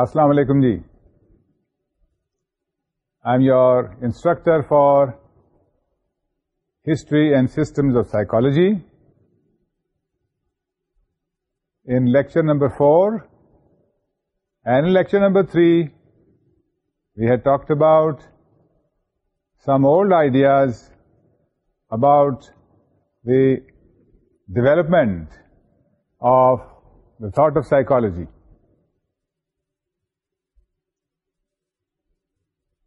السلام علیکم جی I am your instructor for history and systems of psychology in lecture number four and lecture number three we had talked about some old ideas about the development of the thought of psychology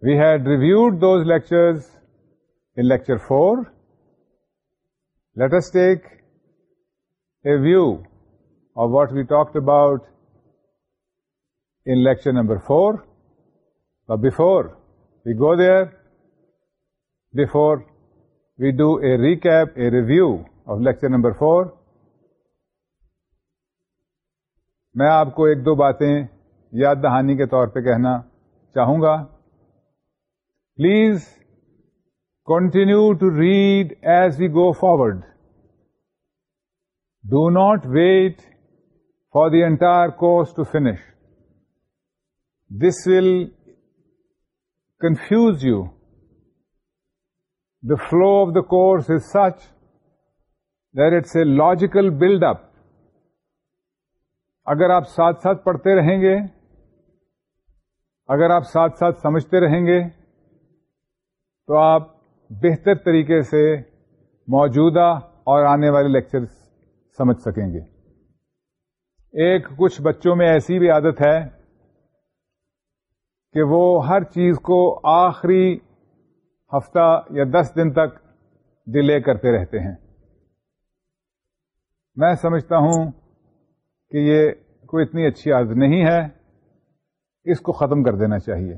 we had reviewed those let for let's take a view what what we about about in lecture number four before we go there before we do a recap a review of lecture number four میں آپ کو ایک دو باتیں یاد دہانی کے طور پہ کہنا چاہوں گا please continue to read as we go forward do not wait for the entire course to finish this will confuse you the flow of the course as such it's a logical build up اگر آپ ساتھ ساتھ پڑھتے رہیں گے اگر آپ ساتھ ساتھ سمجھتے رہیں گے تو آپ بہتر طریقے سے موجودہ اور آنے والے لیکچر سمجھ سکیں گے ایک کچھ بچوں میں ایسی بھی عادت ہے کہ وہ ہر چیز کو آخری ہفتہ یا دس دن تک ڈیلے کرتے رہتے ہیں میں سمجھتا ہوں کہ یہ کوئی اتنی اچھی عادت نہیں ہے اس کو ختم کر دینا چاہیے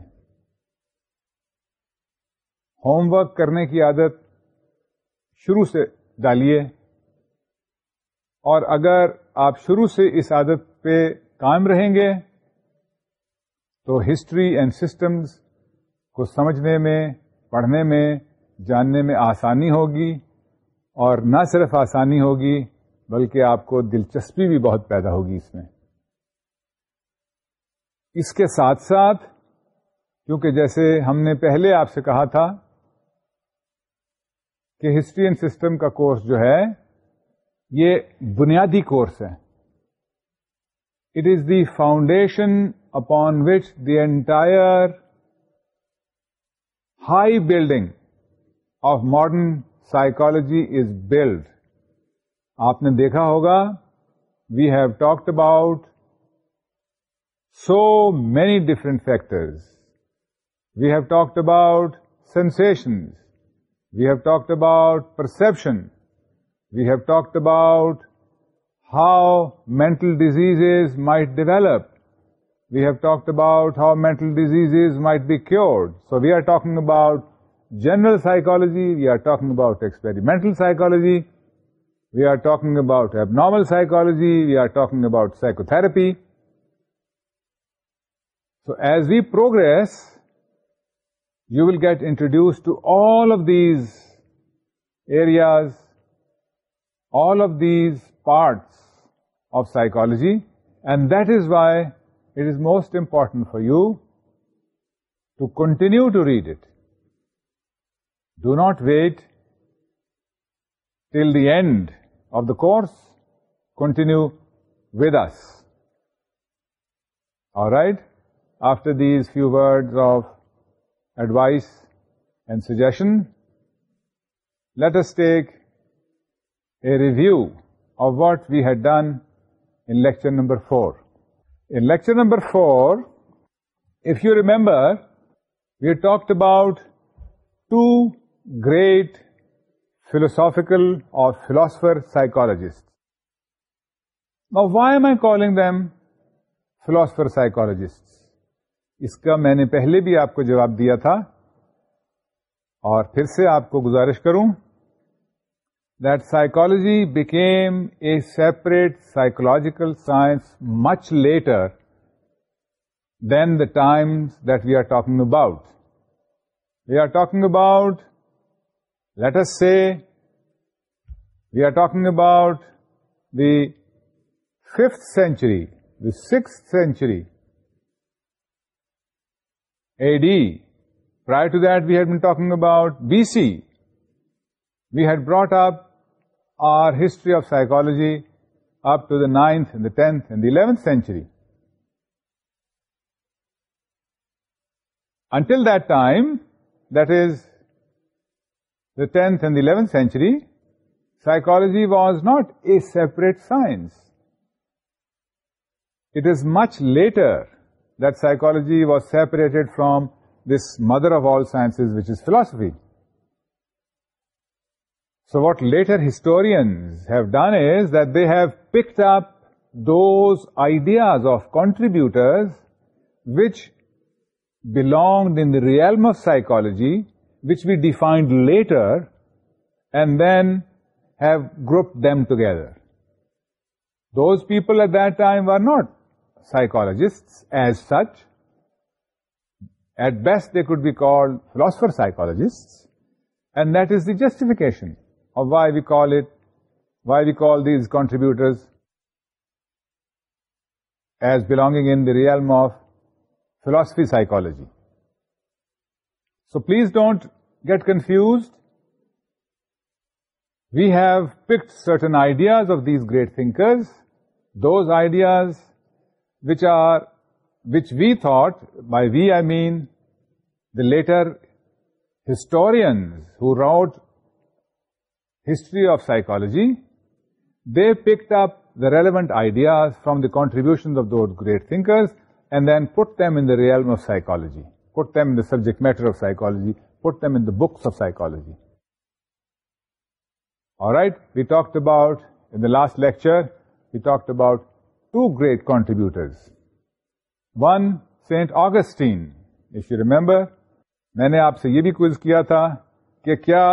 ہوم ورک کرنے کی عادت شروع سے ڈالیے اور اگر آپ شروع سے اس عادت پہ کام رہیں گے تو ہسٹری اینڈ سسٹمز کو سمجھنے میں پڑھنے میں جاننے میں آسانی ہوگی اور نہ صرف آسانی ہوگی بلکہ آپ کو دلچسپی بھی بہت پیدا ہوگی اس میں اس کے ساتھ ساتھ کیونکہ جیسے ہم نے پہلے آپ سے کہا تھا کہ ہسٹری اینڈ سسٹم کا کورس جو ہے یہ بنیادی کورس ہے it is the foundation upon which the entire high building of modern psychology is build آپ نے دیکھا ہوگا we have talked about so many different factors we have talked about sensations We have talked about perception. We have talked about how mental diseases might develop. We have talked about how mental diseases might be cured. So we are talking about general psychology, we are talking about experimental psychology, we are talking about abnormal psychology, we are talking about psychotherapy. So as we progress, you will get introduced to all of these areas, all of these parts of psychology, and that is why it is most important for you to continue to read it. Do not wait till the end of the course. Continue with us. All right? After these few words of advice and suggestion, let us take a review of what we had done in lecture number 4. In lecture number 4, if you remember, we talked about two great philosophical or philosopher psychologists. Now, why am I calling them philosopher psychologists? اس کا میں نے پہلے بھی آپ کو جواب دیا تھا اور پھر سے آپ کو گزارش کروں that became became a separate science science much later then the time that we are talking about we are talking about us سے we are talking about the fifth century the six century AD. Prior to that, we had been talking about BC. We had brought up our history of psychology up to the 9th and the 10th and the 11th century. Until that time, that is the 10th and the 11th century, psychology was not a separate science. It is much later that psychology was separated from this mother of all sciences, which is philosophy. So what later historians have done is that they have picked up those ideas of contributors which belonged in the realm of psychology, which we defined later, and then have grouped them together. Those people at that time were not psychologists as such. At best, they could be called philosopher psychologists, and that is the justification of why we call these contributors as belonging in the realm of philosophy psychology. So please don't get confused. We have picked certain ideas of these great thinkers. Those ideas which we thought, by we I mean the later historians who wrote history of psychology, they picked up the relevant ideas from the contributions of those great thinkers and then put them in the realm of psychology, put them in the subject matter of psychology, put them in the books of psychology. All right, we talked about, in the last lecture, we talked about great contributor one saint آگسٹینبر میں نے آپ سے یہ بھی quiz کیا تھا کہ کیا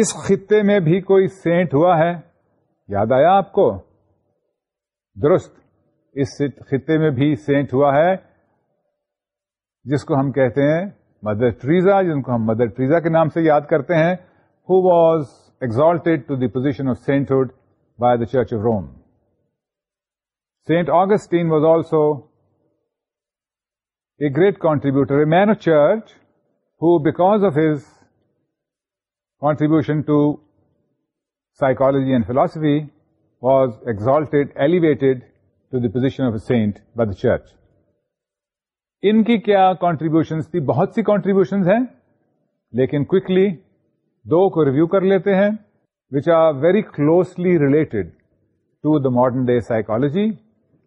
اس خطے میں بھی کوئی سینٹ ہوا ہے یاد آیا آپ کو درست اس خطے میں بھی سینٹ ہوا ہے جس کو ہم کہتے ہیں مدر ٹریزا جن کو ہم مدر ٹریزا کے نام سے یاد کرتے ہیں who was exalted to the position of sainthood by the church of Rome Saint Augustine was also a great contributor a man of church who because of his contribution to psychology and philosophy was exalted elevated to the position of a saint by the church ان کی کیا کانٹریبیوشنس تھی بہت سی contributions ہیں لیکن quickly دو کو review کر لیتے ہیں which are very closely related to the modern day psychology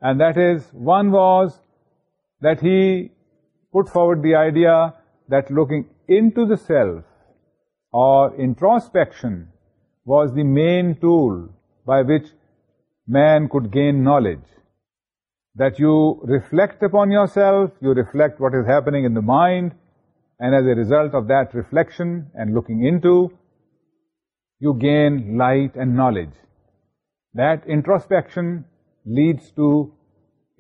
And that is, one was that he put forward the idea that looking into the self or introspection was the main tool by which man could gain knowledge. That you reflect upon yourself, you reflect what is happening in the mind, and as a result of that reflection and looking into, you gain light and knowledge. That introspection leads to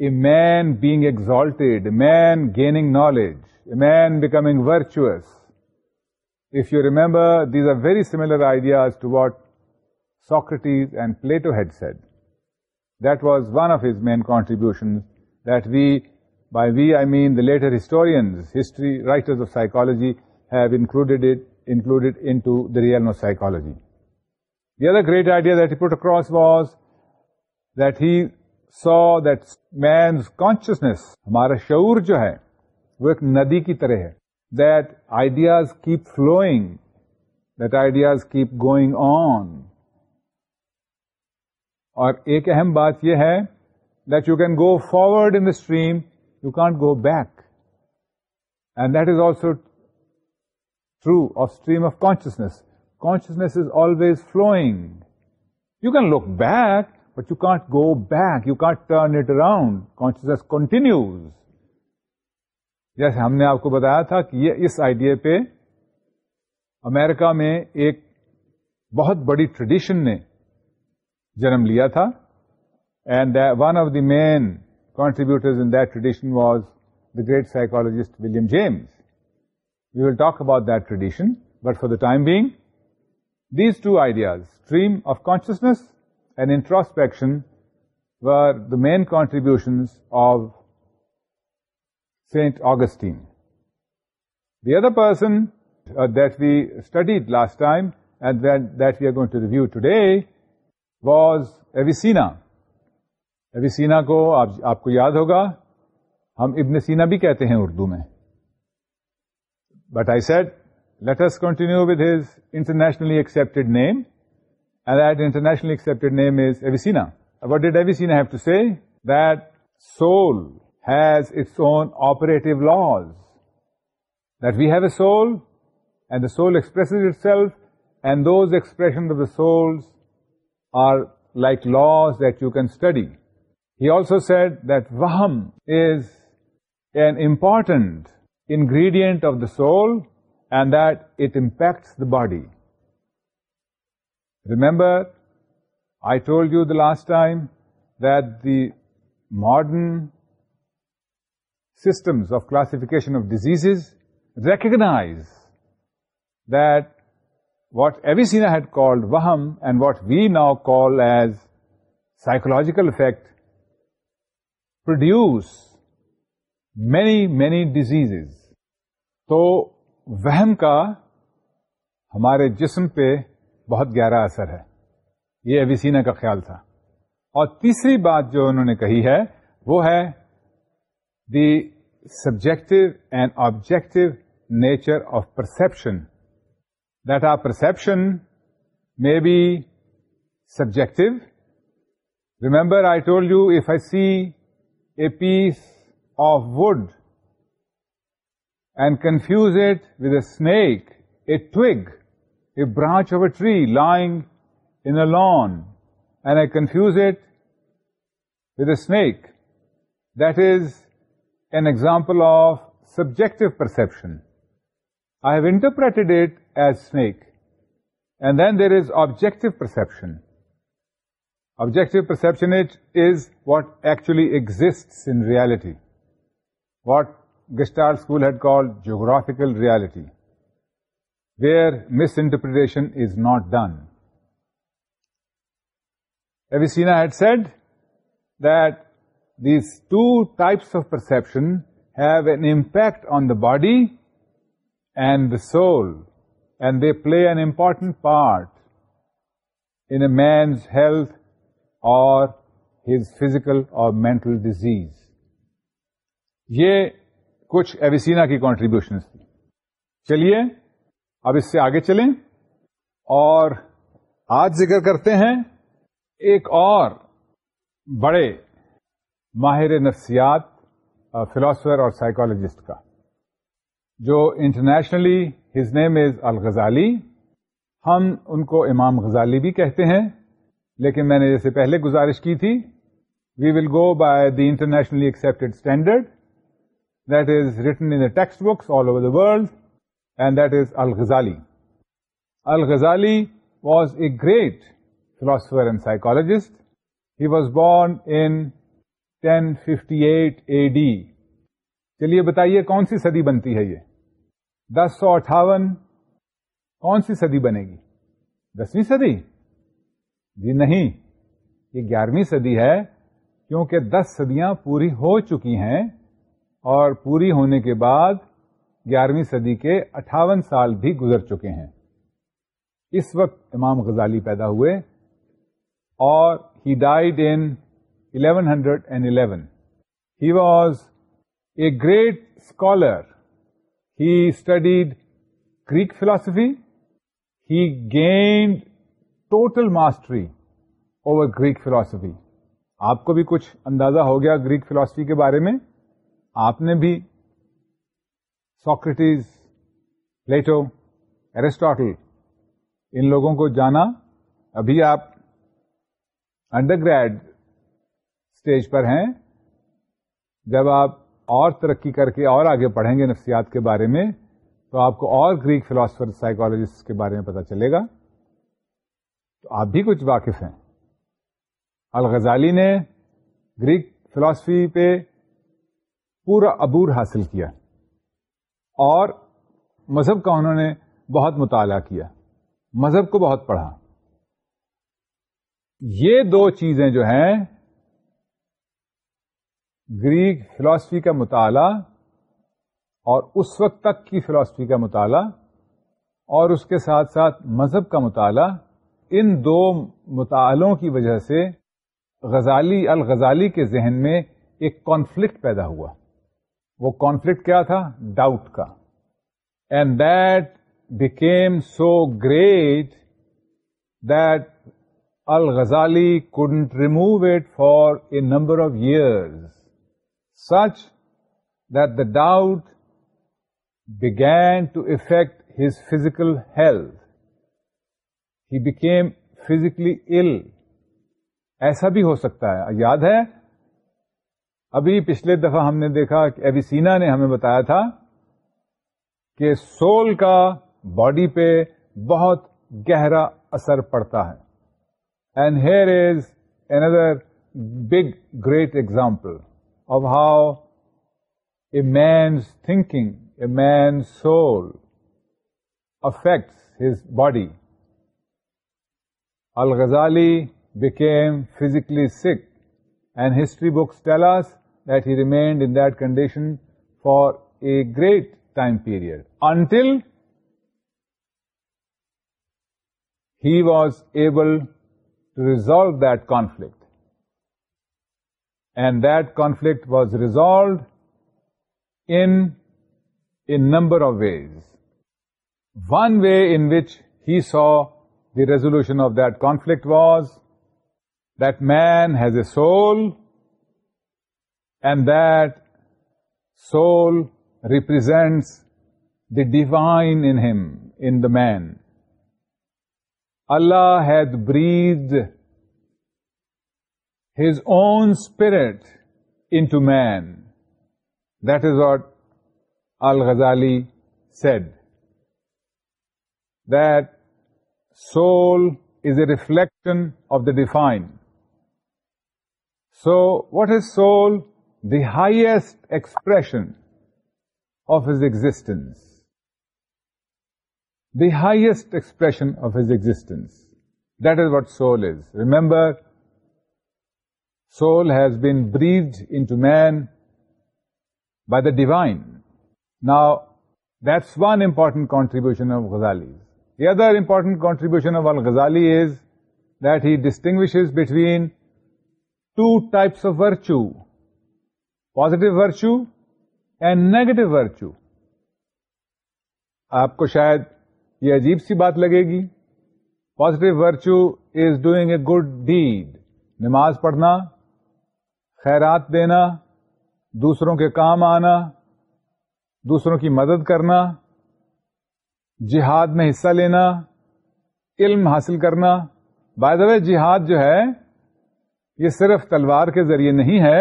a man being exalted, a man gaining knowledge, a man becoming virtuous. If you remember, these are very similar ideas to what Socrates and Plato had said. That was one of his main contributions, that by we I mean the later historians, history writers of psychology, have included into the realm of psychology. The other great idea that he put across was that he so that means consciousness ہمارا شعور جو ہے وہ ایک ندی کی طرح ہے that ideas keep flowing that ideas keep going on اور ایک اہم بات یہ ہے that you can go forward in the stream you can't go back and that is also through of stream of consciousness consciousness is always flowing you can look back you can't go back you can't turn it around conscious continues جیسے ہم نے آپ کو بتایا تھا کہ یہ اس idea پہ امریکہ میں ایک بہت بڑی ٹریڈیشن نے جنم لیا تھا and one of the main contributor in دشن was the great psychologist William James we will talk about that tradition but for the time being these two ideas stream of consciousness introspection و the main contribution of Saint Augustine they are a person that they study last time and that we are گوئنٹ review today was Avicenna Avicenna کو آپ کو یاد ہوگا ہم ابن سینا بھی کہتے ہیں اردو میں but I said let's continue with his internationally accept name and that internationally accepted name is Avicenna. What did Avicenna have to say? That soul has its own operative laws. That we have a soul, and the soul expresses itself, and those expressions of the souls are like laws that you can study. He also said that Vaham is an important ingredient of the soul, and that it impacts the body. Remember I told you the last time that the modern systems of classification of disease recognize that what Avicenna had called وہم and what we now call as psychological effect produce many many diseases تو وہم کا ہمارے جسم پہ بہت گہرا اثر ہے یہ ایویسینا کا خیال تھا اور تیسری بات جو انہوں نے کہی ہے وہ ہے the subjective and objective nature of perception that are perception may be subjective remember I told you if I see a piece of wood and confuse it with a snake a twig a branch of a tree lying in a lawn, and I confuse it with a snake, that is an example of subjective perception. I have interpreted it as snake. And then there is objective perception. Objective perception is what actually exists in reality, what Gestalt school had called geographical reality. Where misinterpretation is not done Avicenna had said that these two types of perception have an impact on the body and the soul and they play an important part in man's health or his physical or mental disease یہ کچھ ایویسی کی contribution چلیے اب اس سے آگے چلیں اور آج ذکر کرتے ہیں ایک اور بڑے ماہر نفسیات فلاسفر اور سائیکالوجسٹ کا جو internationally his name is Al-Ghazali ہم ان کو امام غزالی بھی کہتے ہیں لیکن میں نے جیسے پہلے گزارش کی تھی we will go by the internationally accepted standard that is written in text books all over the world and that is الزالی الغزالی was a great philosopher and psychologist he was born in fifty eight A D چلیے بتائیے کون سی صدی بنتی ہے یہ دس سو اٹھاون کون سی صدی بنے گی دسویں صدی جی نہیں یہ گیارہویں صدی ہے کیونکہ دس صدیاں پوری ہو چکی ہیں اور پوری ہونے کے بعد گیارہویں صدی کے اٹھاون سال بھی گزر چکے ہیں اس وقت امام غزالی پیدا ہوئے اور he died in and eleven he was a great scholar he studied Greek philosophy he gained total mastery over Greek philosophy آپ کو بھی کچھ اندازہ ہو گیا گریک فلاسفی کے بارے میں آپ نے بھی ساکٹیز پلیٹو ایرسٹاٹل ان لوگوں کو جانا ابھی آپ انڈر گریڈ اسٹیج پر ہیں جب آپ اور ترقی کر کے اور آگے پڑھیں گے نفسیات کے بارے میں تو آپ کو اور گریک فلاسفر سائیکالوجسٹ کے بارے میں پتا چلے گا تو آپ بھی کچھ واقف ہیں الغزالی نے گریک فلاسفی پہ پورا عبور حاصل کیا اور مذہب کا انہوں نے بہت مطالعہ کیا مذہب کو بہت پڑھا یہ دو چیزیں جو ہیں گریک فلاسفی کا مطالعہ اور اس وقت تک کی فلاسفی کا مطالعہ اور اس کے ساتھ ساتھ مذہب کا مطالعہ ان دو مطالعوں کی وجہ سے غزالی الغزالی کے ذہن میں ایک کانفلکٹ پیدا ہوا وہ کانفلکٹ کیا تھا ڈاؤٹ کا and that became so great that الغزالی could remove it for a number of years such that the doubt begin to affect his physical health he became physically ill ایسا بھی ہو سکتا ہے یاد ہے ابھی پچھلے دفعہ ہم نے دیکھا کہ ابھی سینا نے ہمیں بتایا تھا کہ سول کا باڈی پہ بہت گہرا اثر پڑتا ہے and here is N other big great example of how a man's thinking a man soul affect his body الغزالی became physically sick and history tell us that he remained in that condition for a great time period until he was able to resolve that conflict. And that conflict was resolved in a number of ways. One way in which he saw the resolution of that conflict was that man has a soul and the soul represents the divine in him in the man اللہ had breathed his own spirit into man that is what al Ghazali said that soul is a reflection of the divine so what is soul the highest expression of his existence. The highest expression of his existence. That is what soul is. Remember, soul has been breathed into man by the divine. Now, that's one important contribution of Ghazali's. The other important contribution of Al-Ghazali is that he distinguishes between two types of virtue. Positive virtue and negative virtue آپ کو شاید یہ عجیب سی بات لگے گی positive virtue is doing a good deed نماز پڑھنا خیرات دینا دوسروں کے کام آنا دوسروں کی مدد کرنا جہاد میں حصہ لینا علم حاصل کرنا بائی دا وے جہاد جو ہے یہ صرف تلوار کے ذریعے نہیں ہے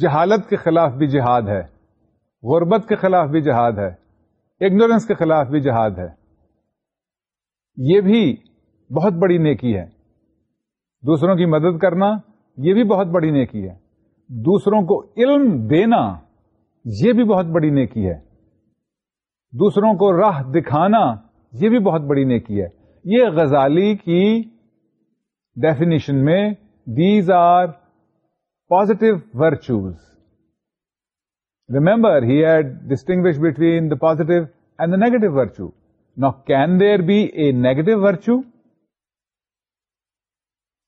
جہالت کے خلاف بھی جہاد ہے غربت کے خلاف بھی جہاد ہے اگنورینس کے خلاف بھی جہاد ہے یہ بھی بہت بڑی نیکی ہے دوسروں کی مدد کرنا یہ بھی بہت بڑی نیکی ہے دوسروں کو علم دینا یہ بھی بہت بڑی نیکی ہے دوسروں کو راہ دکھانا یہ بھی بہت بڑی نیکی ہے یہ غزالی کی ڈیفینیشن میں these are positive virtues. Remember, he had distinguished between the positive and the negative virtue. Now, can there be a negative virtue?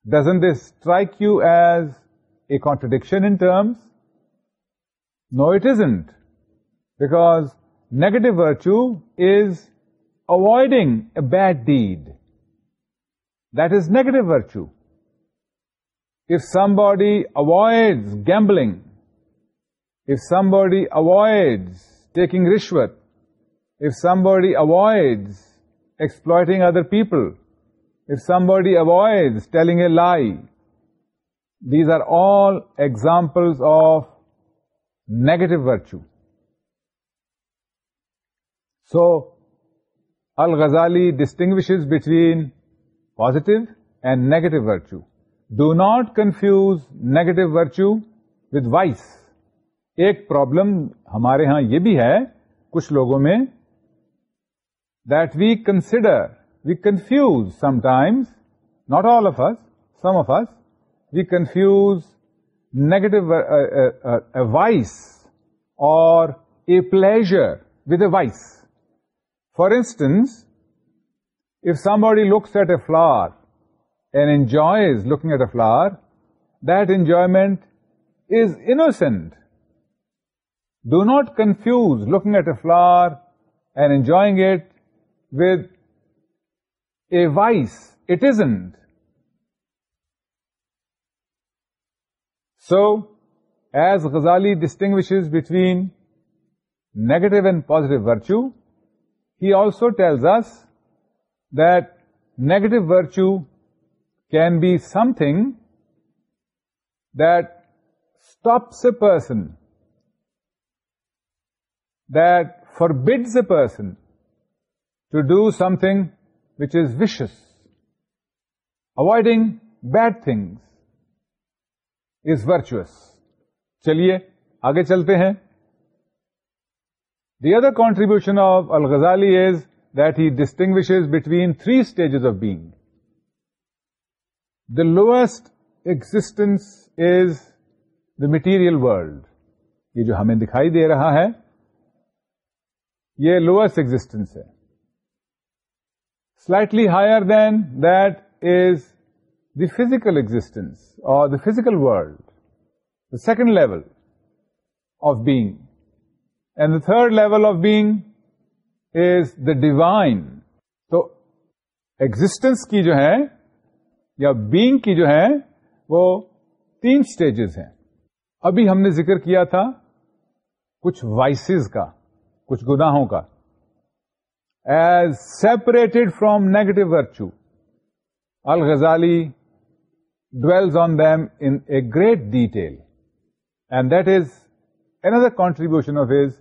Doesn't this strike you as a contradiction in terms? No, it isn't. Because negative virtue is avoiding a bad deed. That is negative virtue. If somebody avoids gambling, if somebody avoids taking rishwat, if somebody avoids exploiting other people, if somebody avoids telling a lie, these are all examples of negative virtue. So, Al-Ghazali distinguishes between positive and negative virtue. Do not confuse negative virtue with vice ایک problem ہمارے ہاں یہ بھی ہے کچھ لوگوں میں that we consider we confuse sometimes not all of us some of us we confuse negative vice اور a pleasure with a vice for instance if somebody looks at a flower and enjoys looking at a flower, that enjoyment is innocent. Do not confuse looking at a flower and enjoying it with a vice. It isn't. So, as Ghazali distinguishes between negative and positive virtue, he also tells us that negative virtue can be something that stops a person that forbids a person to do something which is vicious avoiding bad things is virtuous چلیے آگے چلتے ہیں the other contribution of al Ghazali is that he distinguish between three stages of being the lowest existence is the material world یہ جو ہمیں دکھائی دے رہا ہے یہ لوئسٹ ایگزٹینس ہے slightly higher than that is the physical existence اور the physical world the second level of being and the third level of being is the divine تو ایگزٹینس کی جو ہے یا بینگ کی جو ہے وہ تین اسٹیجز ہیں ابھی ہم نے ذکر کیا تھا کچھ وائسز کا کچھ گناہوں کا as separated from negative virtue الغزالی dwells on them in a great detail and that is in contribution of his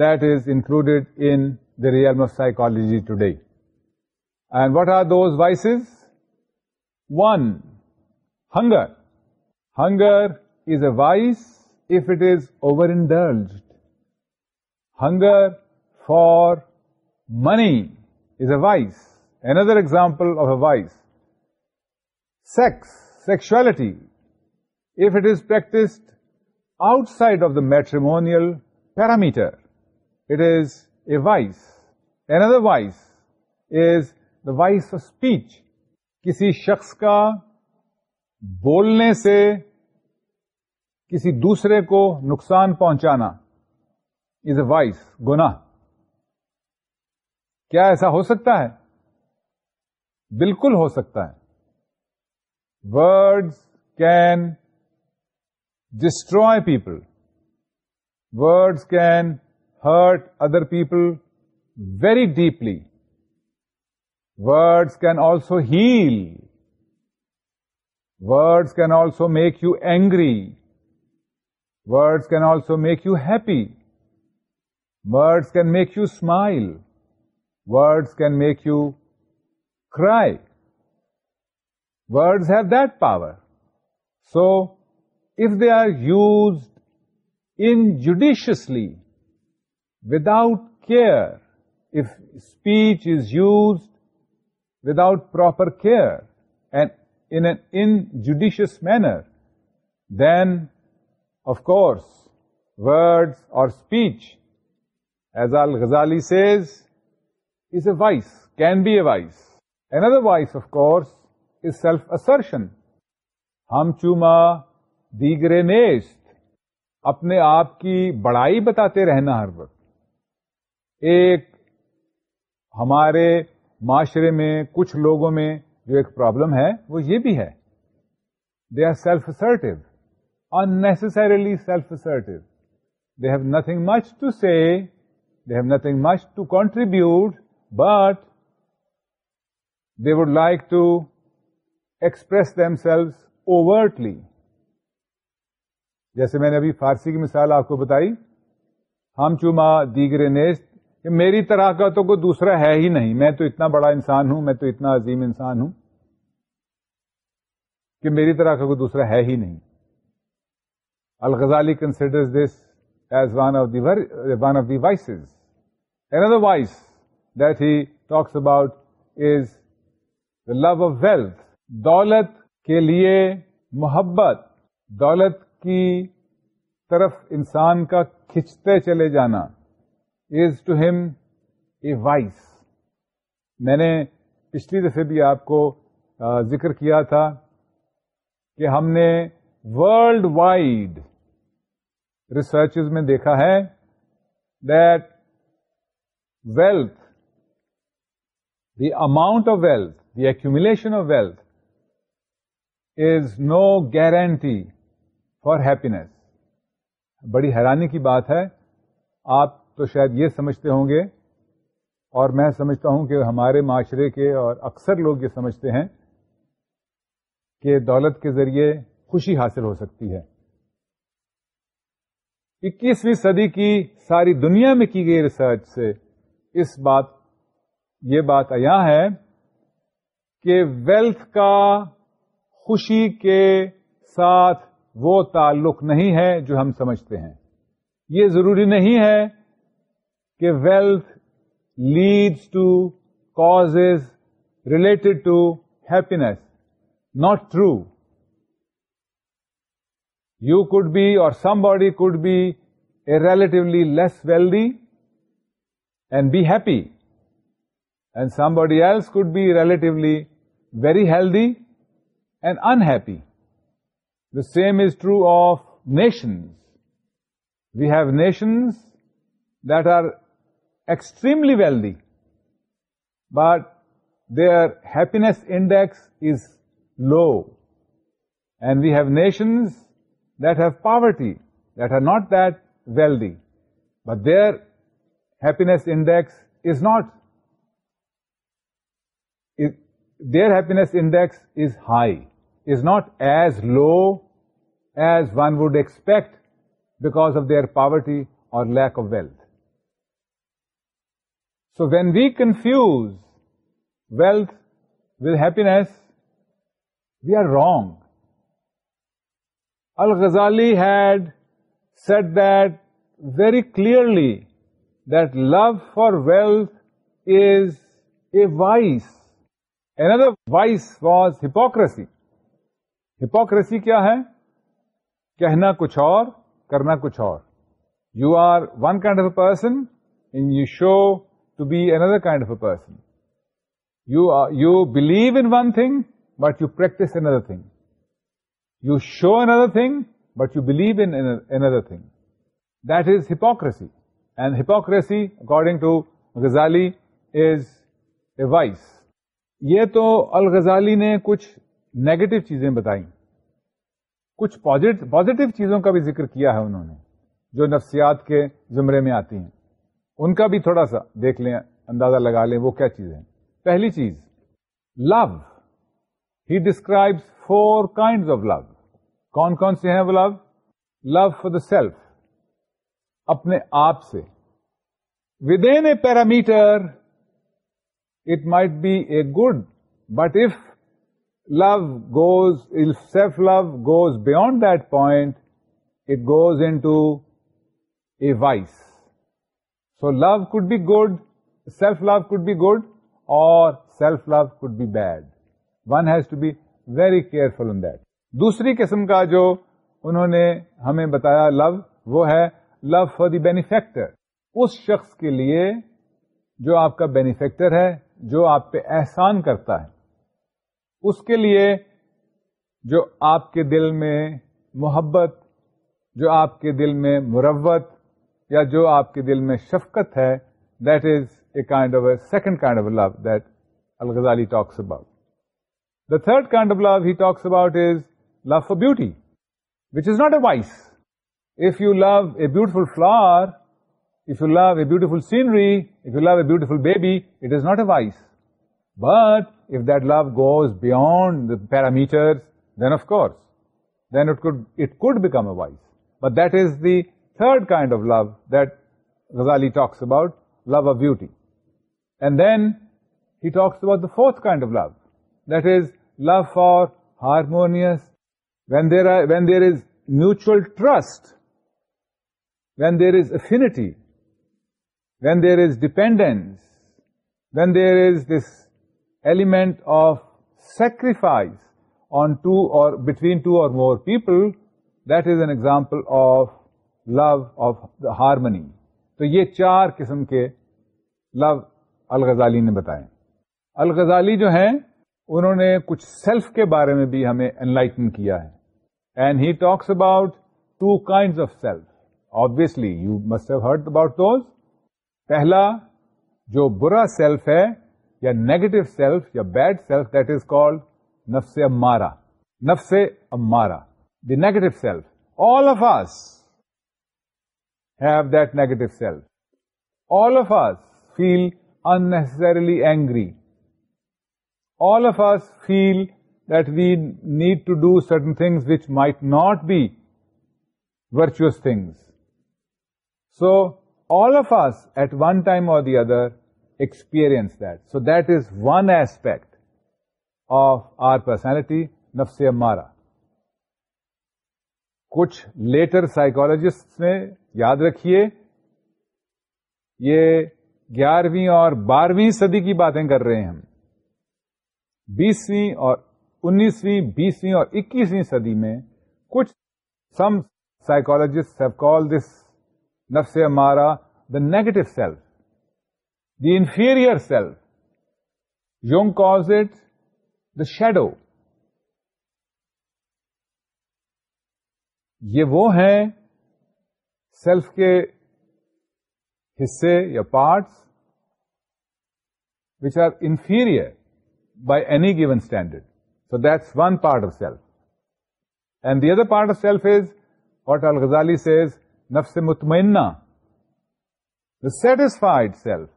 that is included in of psychology today and what are those vices 1. Hunger. Hunger is a vice if it is overindulged. Hunger for money is a vice. Another example of a vice. Sex, sexuality, if it is practiced outside of the matrimonial parameter, it is a vice. Another vice is the vice of speech. کسی شخص کا بولنے سے کسی دوسرے کو نقصان پہنچانا از اے وائس گنا کیا ایسا ہو سکتا ہے بالکل ہو سکتا ہے words can destroy people words can hurt other people very deeply Words can also heal. Words can also make you angry. Words can also make you happy. Words can make you smile. Words can make you cry. Words have that power. So, if they are used injudiciously, without care, if speech is used without proper care and manner, then of course words or speech, as Al-Ghazali says, is a vice, can be a vice. Another vice of course is self-assertion. ہم چوما چو نیست اپنے آپ کی بڑائی بتاتے رہنا ہر وقت ایک ہمارے معاشرے میں کچھ لوگوں میں جو ایک پرابلم ہے وہ یہ بھی ہے دے آر سیلف سیلفرٹو انسریلی سیلف اثر they have nothing much to see they have nothing much to contribute but they would like to express them selves overtly جیسے میں نے ابھی فارسی کی مثال آپ کو بتائی ہم چو دیگر دیگر کہ میری طرح کا تو کوئی دوسرا ہے ہی نہیں میں تو اتنا بڑا انسان ہوں میں تو اتنا عظیم انسان ہوں کہ میری طرح کا کوئی دوسرا ہے ہی نہیں الغزالی considers he talks about is the love of wealth دولت کے لیے محبت دولت کی طرف انسان کا کھنچتے چلے جانا is to him a vice میں نے پچھلی دفعہ بھی آپ کو ذکر کیا تھا کہ ہم نے ورلڈ وائڈ ریسرچز میں دیکھا ہے that wealth the amount of wealth the accumulation of wealth is no guarantee for happiness بڑی حیرانی کی بات ہے آپ تو شاید یہ سمجھتے ہوں گے اور میں سمجھتا ہوں کہ ہمارے معاشرے کے اور اکثر لوگ یہ سمجھتے ہیں کہ دولت کے ذریعے خوشی حاصل ہو سکتی ہے اکیسویں صدی کی ساری دنیا میں کی گئی ریسرچ سے اس بات یہ بات ایا ہے کہ ویلتھ کا خوشی کے ساتھ وہ تعلق نہیں ہے جو ہم سمجھتے ہیں یہ ضروری نہیں ہے कि wealth leads to causes related to happiness. Not true. You could be, or somebody could be, a relatively less wealthy and be happy, and somebody else could be relatively very healthy and unhappy. The same is true of nations. We have nations that are extremely wealthy, but their happiness index is low. And we have nations that have poverty, that are not that wealthy, but their happiness index is not. Their happiness index is high, is not as low as one would expect because of their poverty or lack of wealth. When we confuse wealth with happiness we are wrong Al Ghazali had said that very clearly that love for wealth is a vice vice was hypocrisy hypocrisy کیا ہے کہنا کچھ اور کرنا کچھ اور you are one kind of a person in you show be another kind of a person you you believe in one thing but you practice in other thing you show another thing but you believe another thing that is hypocrisy and hypocrisy according to Ghazali is a vice یہ تو الغزالی نے کچھ negative چیزیں بتائیں کچھ positive چیزوں کا بھی ذکر کیا ہے انہوں نے جو نفسیات کے زمرے میں آتی ہیں ان کا بھی تھوڑا سا دیکھ لیں اندازہ لگا لیں وہ کیا چیزیں ہیں پہلی چیز love he describe four kind of love کون کون سے ہیں وہ love love for the self اپنے آپ سے with an a parameter it might be a good but if love goes self love goes beyond that point it goes into a vice so love could be good self love could be good or self love could be bad one has to be very careful full on that دوسری قسم کا جو انہوں نے ہمیں بتایا love وہ ہے لو فار دی بینیفیکٹر اس شخص کے لیے جو آپ کا بینیفیکٹر ہے جو آپ پہ احسان کرتا ہے اس کے لیے جو آپ کے دل میں محبت جو آپ کے دل میں مروت یا جو آپ کے دل میں شفقت ہے that is a kind of a second kind of love that الغزالی talks about the third kind of love he talks about is love for beauty which is not a vice if you love a beautiful flower if you love a beautiful scenery, if you love a beautiful baby, it is not a vice. But if that love goes beyond the parameters, then of course, then it could, it could become a vice. But that is the third kind of love that Ghazali talks about, love of beauty. And then he talks about the fourth kind of love, that is love for harmonious, when there is mutual trust, when there is affinity, when there is dependence, when there is this element of sacrifice on two or between two or more people. That is an example of love of the harmony تو یہ چار قسم کے لو الغزالی نے بتائے الغزالی جو ہیں انہوں نے کچھ سیلف کے بارے میں بھی ہمیں ان کیا ہے and he talks about two kind of self obviously you must have heard about those پہلا جو برا سیلف ہے یا نیگیٹو سیلف یا bad self that is called نفس امارا نفس امارا the negative self all of us have that negative self. All of us feel unnecessarily angry. All of us feel that we need to do certain things which might not be virtuous things. So, all of us at one time or the other experience that. So that is one aspect of our personality, nafs-e-ammara. کچھ later psychologist نے یاد رکھیے یہ گیارہویں اور بارہویں صدی کی باتیں کر رہے ہیں بیسویں اور انیسویں بیسویں اور اکیسویں صدی میں کچھ سم سائیکولوجسٹ کال دس نفس ہمارا the negative self the inferior self Jung calls it the shadow یہ وہ ہیں سیلف کے حصے یا parts which are inferior by any given standard so that's one part of self and the other part of self is what الغزالی says نفس مطمئنہ the satisfied self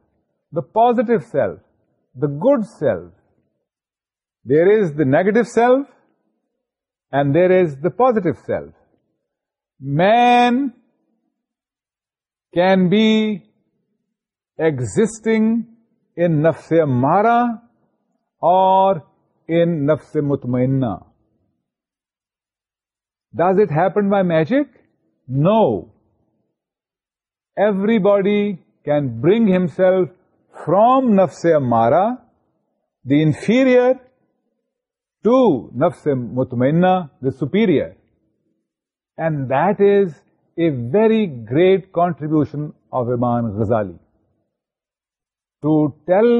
the positive self the good self there is the negative self and there is the positive self man can be existing in نفس مارا or in نفس مطمئنہ does it happen by magic no everybody can bring himself from نفس مارا the inferior to نفس مطمئنہ مطمنا superior and that is a very great contribution of اے مان Ghazali to tell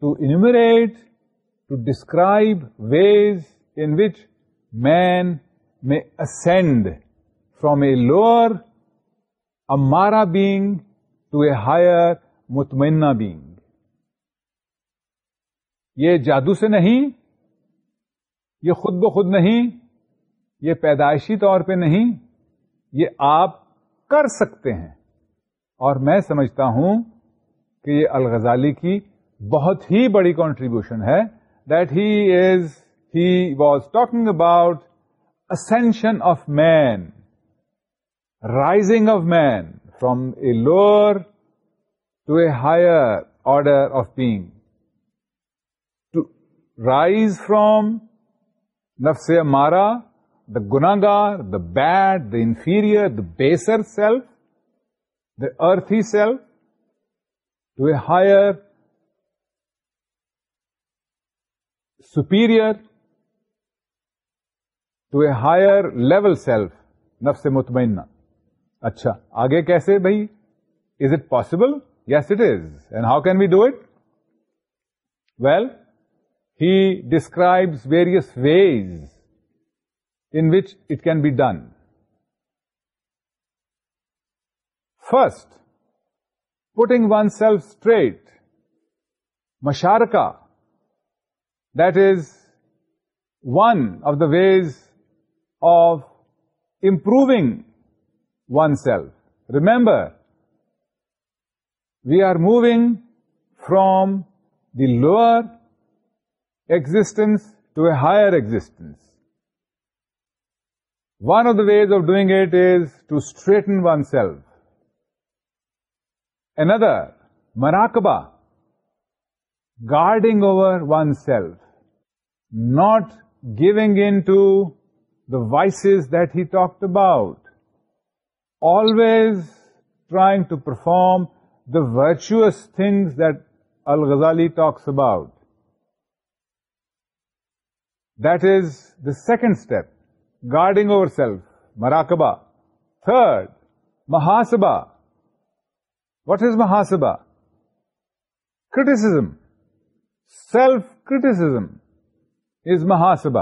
to enumerate to describe ways in which man میں ascend from a lower امارا being to a higher متمنا being یہ جادو سے نہیں یہ خود بخود نہیں یہ پیدائشی طور پہ نہیں یہ آپ کر سکتے ہیں اور میں سمجھتا ہوں کہ یہ الغزالی کی بہت ہی بڑی کانٹریبیوشن ہے that he is he was talking about ascension of man rising of man from a lower to a higher order of being to rise from نفس مارا دا گناگار the bad the inferior the baser self the earthy self to a higher superior to a higher level self نفس مطمئنہ اچھا آگے کیسے بھائی is it possible yes it is and how can we do it well he describes various ways can be done first putting oneself straight مشارکا this one of the ways of improving oneself remember we are moving from the lower existence to a higher existence One of the ways of doing it is to straighten oneself. Another, muraqabah, guarding over oneself, not giving in to the vices that he talked about, always trying to perform the virtuous things that Al-Ghazali talks about. That is the second step. Guarding over self مراکبا third مہاسبا what is مہاسبا کر self کر سب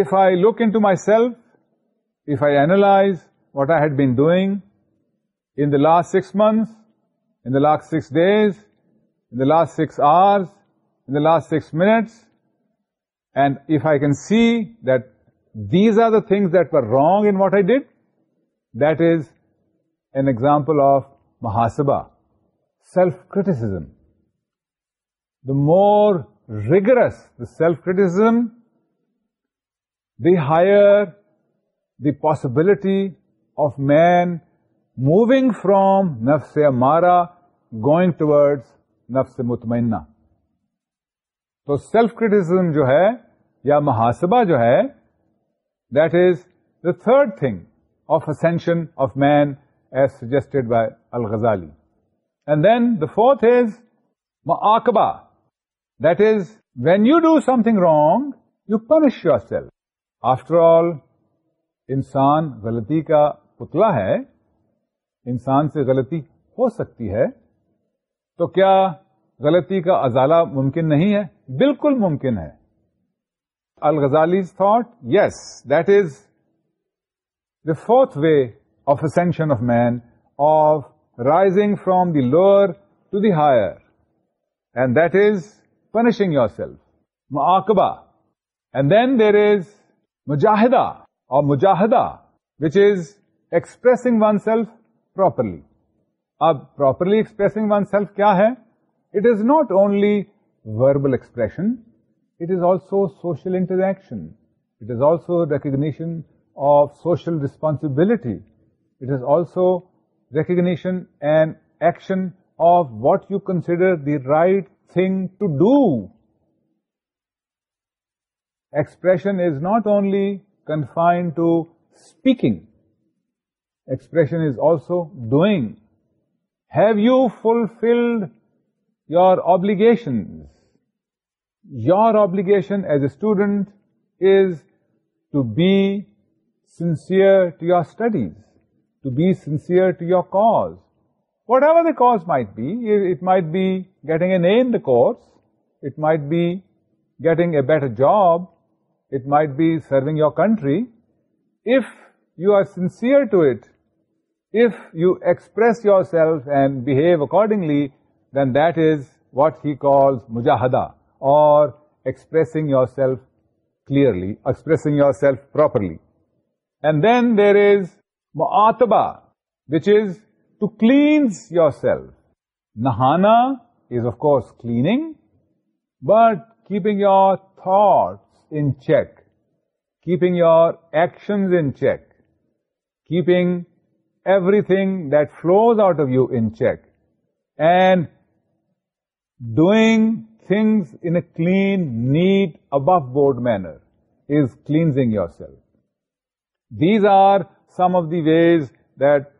if I look into myself if I analyse what I had been doing in the last six months in the last six days in last six hours in the last six minutes and if I can see that these are the things that were wrong and what I did that is an example of محاسبا self کر more rigorous the self کر the higher the possibility of man moving from نفس امارا going towards نفس مطمئنہ تو self criticism جو ہے یا محاسبہ جو ہے that is the third thing of ascension of man as suggested by الغزالی and then the fourth is that is when you do something wrong you punish yourself after all انسان غلطی کا پتلا ہے انسان سے غلطی ہو سکتی ہے تو کیا غلطی کا ازالہ ممکن نہیں ہے بالکل ممکن ہے الغزالیز thought yes that is the fourth way of ascension of man of rising from the lower to the higher and that is punishing your self معاقبہ اینڈ دین دیر از مجاہدہ اور مجاہدہ which is expressing oneself properly اب properly expressing oneself کیا ہے It is not only verbal expression, it is also social interaction. It is also recognition of social responsibility. It is also recognition and action of what you consider the right thing to do. Expression is not only confined to speaking. Expression is also doing. Have you fulfilled your obligations. Your obligation as a student is to be sincere to your studies, to be sincere to your cause. Whatever the cause might be, it might be getting an A in the course, it might be getting a better job, it might be serving your country. If you are sincere to it, if you express yourself and behave accordingly, then this what he calls مجاہدا or expressing your self clearly expressing your self properly and then there is متبا which is to clean your self نہانا is of course cleaning but keeping your thought in check keeping your actions in check keeping everything that flows out of you in check and Doing things in a clean, neat, above-board manner is cleansing yourself. These are some of the ways that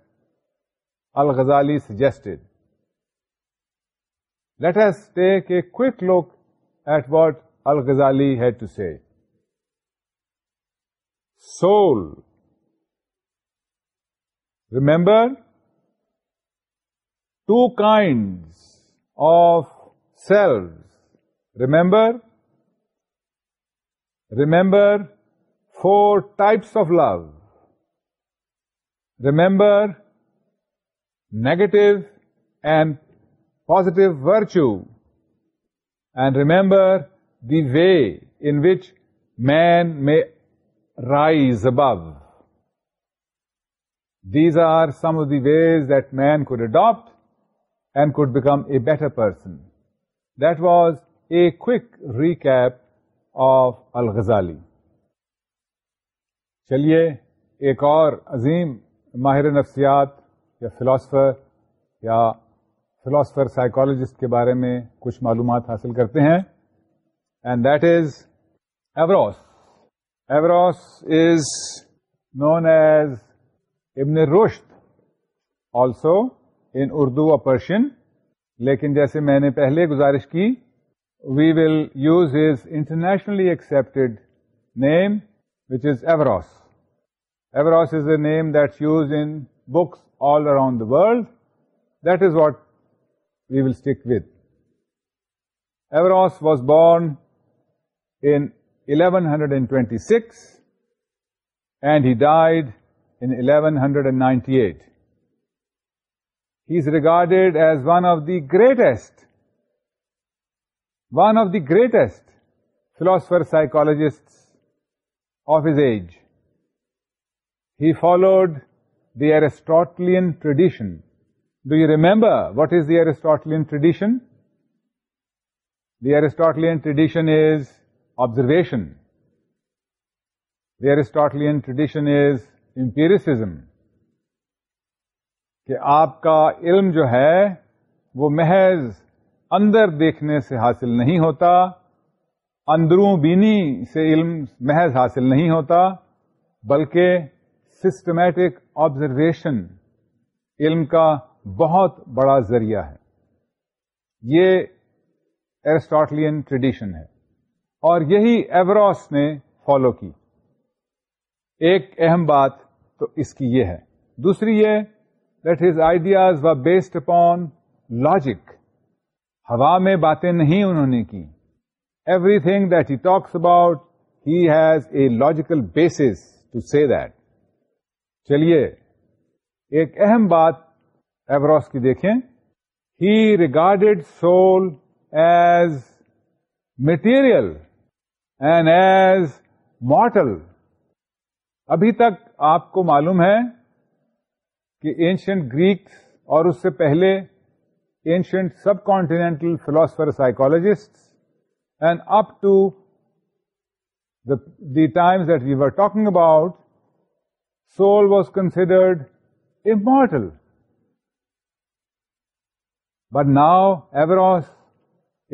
Al-Ghazali suggested. Let us take a quick look at what Al-Ghazali had to say. Soul. Remember, two kinds of selves. Remember 4 types of love. Remember negative and positive virtue, and remember the way in which man may rise above. These are some of the ways that man could adopt and could become a better person. That was a recap of الغزالی چلیے ایک اور عظیم ماہر نفسیات یا philosopher یا philosopher psychologist کے بارے میں کچھ معلومات حاصل کرتے ہیں and that is Averroes Averroes is known as Ibn Rushd also ان اردو اور پرشین لیکن جیسے میں نے پہلے گزارش کی we will use his internationally accepted name which is Averroes Averroes is a name that's used in books all around the world that is what we will stick with Averroes was born in 1126 and he died in 1198. He is regarded as one of the greatest philosopher psychologists of his age. He followed the Aristotelian tradition. Do you remember what is the Aristotelian tradition? The Aristotelian tradition is observation. The Aristotelian tradition is empiricism. کہ آپ کا علم جو ہے وہ محض اندر دیکھنے سے حاصل نہیں ہوتا اندروں بینی سے علم محض حاصل نہیں ہوتا بلکہ سسٹمیٹک آبزرویشن علم کا بہت بڑا ذریعہ ہے یہ ایرسٹاٹلین ٹریڈیشن ہے اور یہی ایوراس نے فالو کی ایک اہم بات تو اس کی یہ ہے دوسری یہ ئیڈیاز وا بیسڈ اپن لاجک ہوا میں باتیں نہیں انہوں نے کی everything that he talks about he has a logical basis to see that چلیے ایک اہم بات ایوروس کی دیکھیں he regarded soul as material and as mortal ابھی تک آپ کو معلوم ہے کہ اینشنٹ گریکس اور اس سے پہلے ancient subcontinental philosopher psychologist and up to the times that we are talking about soul was considered immortal but now Averroes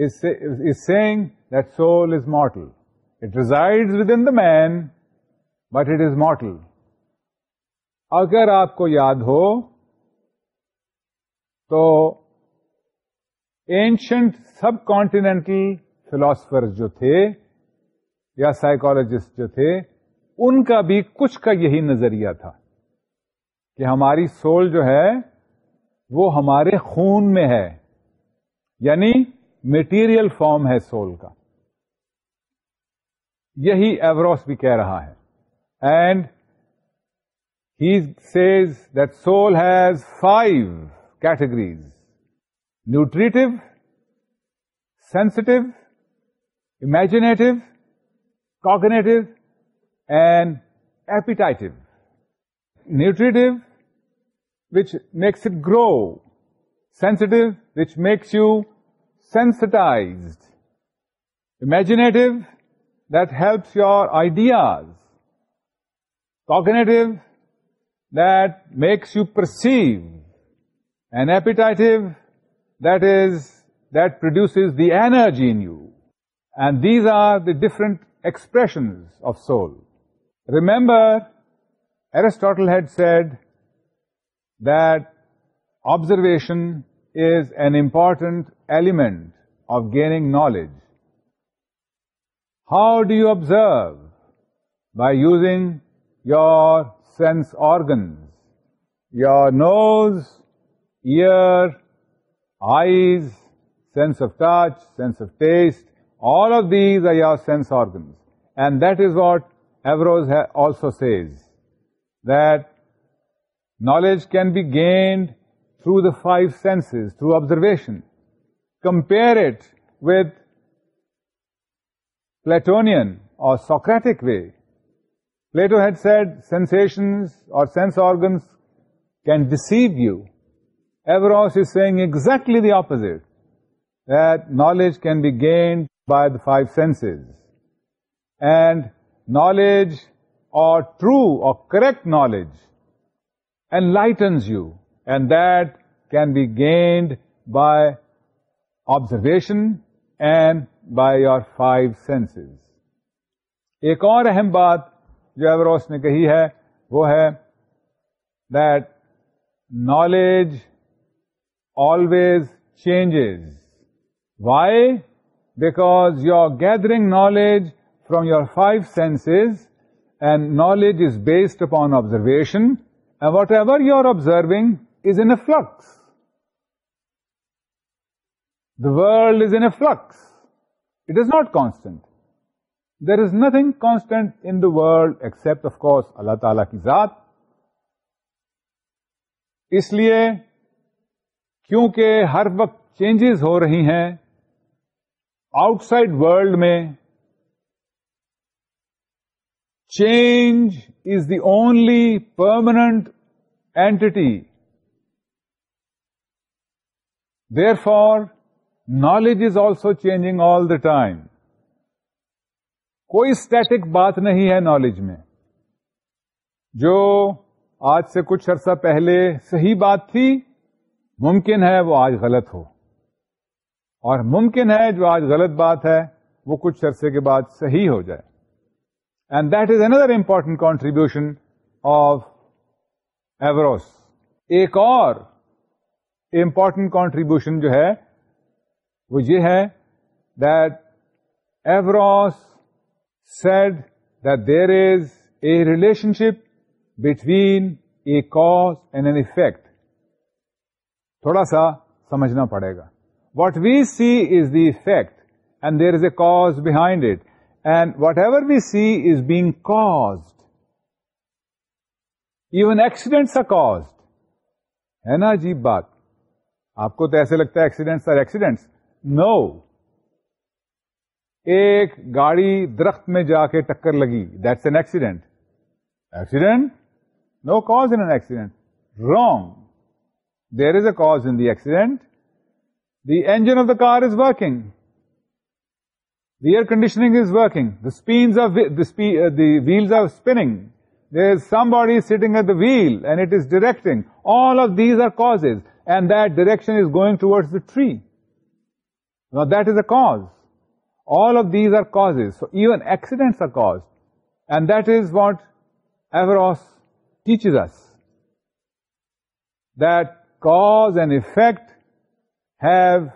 is saying that soul is mortal it resides within the man but it is mortal اگر آپ کو یاد ہو تو ancient سب continental philosopher جو تھے یا psychologist جو تھے ان کا بھی کچھ کا یہی نظریہ تھا کہ ہماری سول جو ہے وہ ہمارے خون میں ہے یعنی مٹیریل فارم ہے سول کا یہی ایوروس بھی کہہ رہا ہے and He says that soul has 5 categories: nutritive, sensitive, imaginative, cognitive, and appetitive. Nutritive, which makes it grow. Sensitive, which makes you sensitized. Imaginative, that helps your ideas. Cognitive, that makes you perceive, an appetitive that produces the energy in you. And these are the different expressions of soul. Remember, Aristotle had said that observation is an important element of gaining knowledge. How do you observe? By using your sense organs, your nose, ear, eyes, sense of touch, sense of taste, all of these are your sense organs. And that is what Averroes also says, that knowledge can be gained through the five senses, through observation. Compare it with Platonian or Socratic way lettered said senses or sense organs can receive you Averroes says exactly the opposite knowledge can be gained by the five sense and knowledge or true or correct knowledge and lightness you and that can be gained by observation and by your five senses ایک اور اہم بات جو ایوروس نے کہی ہے وہ ہے that knowledge always changes why because you are gathering knowledge from your five senses and knowledge is based upon observation and whatever you are observing is in flux the world is in flux it is not constant there is nothing constant in the world except of course اللہ تعالی کی ذات اس لیے کیونکہ ہر وقت changes ہو رہی ہیں آؤٹ سائڈ ولڈ میں change is the only permanent entity therefore knowledge is also changing all the time کوئی اسٹیٹک بات نہیں ہے نالج میں جو آج سے کچھ عرصہ پہلے صحیح بات تھی ممکن ہے وہ آج غلط ہو اور ممکن ہے جو آج غلط بات ہے وہ کچھ عرصے کے بعد صحیح ہو جائے and that is another important contribution of Averroes ایک اور امپورٹنٹ کانٹریبیوشن جو ہے وہ یہ ہے that Averroes said there is a relationship between a cause and and effect تھوڑا سا سمجھنا پڑے گا what we see is the effect and there is a cause behind it and whatever we see is being caused even accidents are cause ہے نا عجیب بات آپ کو تو ایسے لگتا ہے ایکسیڈینٹس آر ایکسیڈینٹس نو ایک گاڑی درخت میں جا کے ٹکر لگی that's an accident accident no cause cause incident wrong there is a cause in the accident the engine of the car is working the air conditioning is working the spins wheels are of spinning this some body sitting it the wheel and it is directing all of these are cause and direction is going ٹوڈریٹ is a cause All of these are causes. So even accidents are caused. And that is what Averroes teaches us. That cause and effect have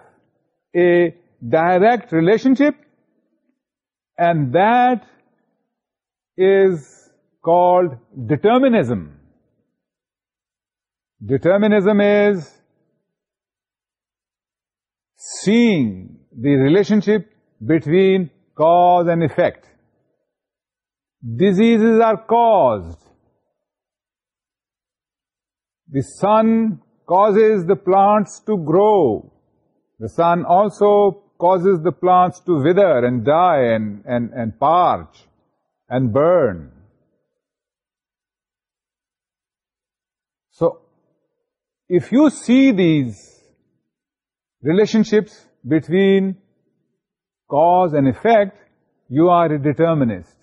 a direct relationship, and that is called determinism. Determinism is seeing the relationship between cause and effect. Diseases are caused. The sun causes the plants to grow. The sun also causes the plants to wither and die and parch and burn. So, if you see these relationships between cause and effect, you are a determinist.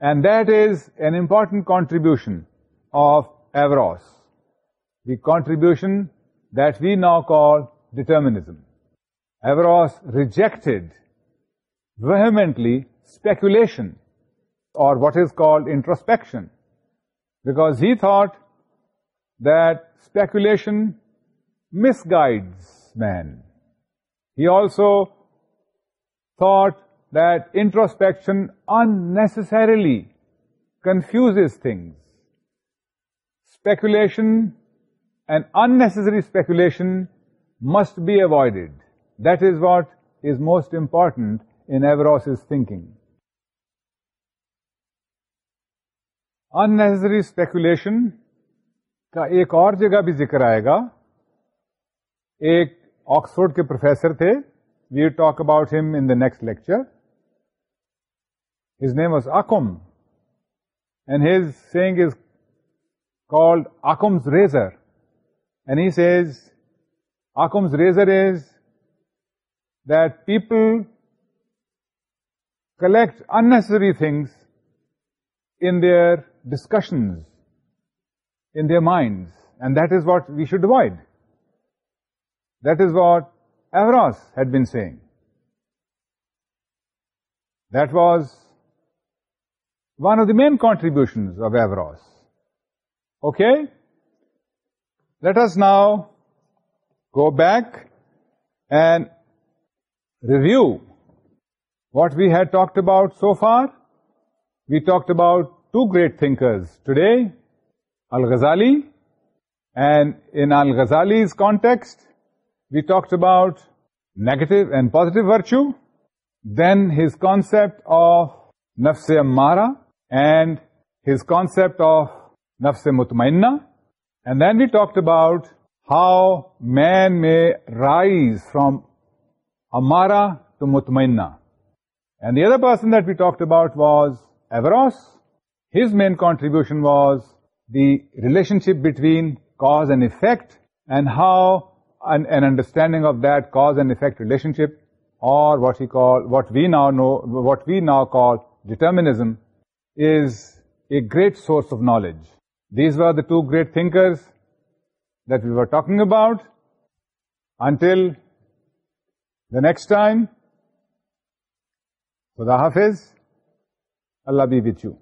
And that is an important contribution of Averroes, the contribution that we now call determinism. Averroes rejected vehemently speculation, or what is called introspection, because he thought that speculation misguides man. He also شن unnecessarily confuses things speculation and unnecessary speculation must be avoided that is what is most important انس is thinking unnecessary speculation کا ایک اور جگہ بھی ذکر آئے گا ایک آکسفورڈ کے پروفیسر تھے We'll talk about him in the next lecture. His name was Akum, and his saying is called Akum's razor. And he says, Akum's razor is that people collect unnecessary things in their discussions, in their minds, and that is what we should avoid. That is what Averroes had been saying. That was one of the main contributions of Averroes. Okay? Let us now go back and review what we had talked about so far. We talked about two great thinkers today, Al-Ghazali, and in Al-Ghazali's context, we talked about negative and positive virtue then his concept of نفس اماراڈ his concept of نفس متمینا and then we talked about how man may rise from امارا to متمینا and the other person that we talked about was Averroes his main contribution was the relationship between cause and effect and how an understanding of that cause and effect relationship اور determinism is a great source of knowledge these are the two great thinkers that we were talking about until the next time خدا حافظ اللہ بھی وت you